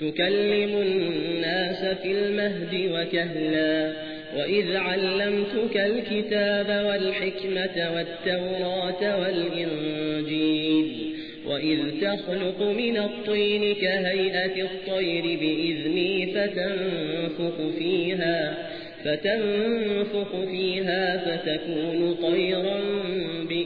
تكلم الناس في المهد وكهلا وإذ علمتك الكتاب والحكمة والتوراة والإنجيل وإذ تخلق من الطين كهيئة الطير بإذني فتنفق فيها فتنفق فيها فتكون طيرا بإذني.